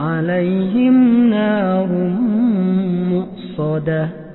عليهم نار مؤصدة.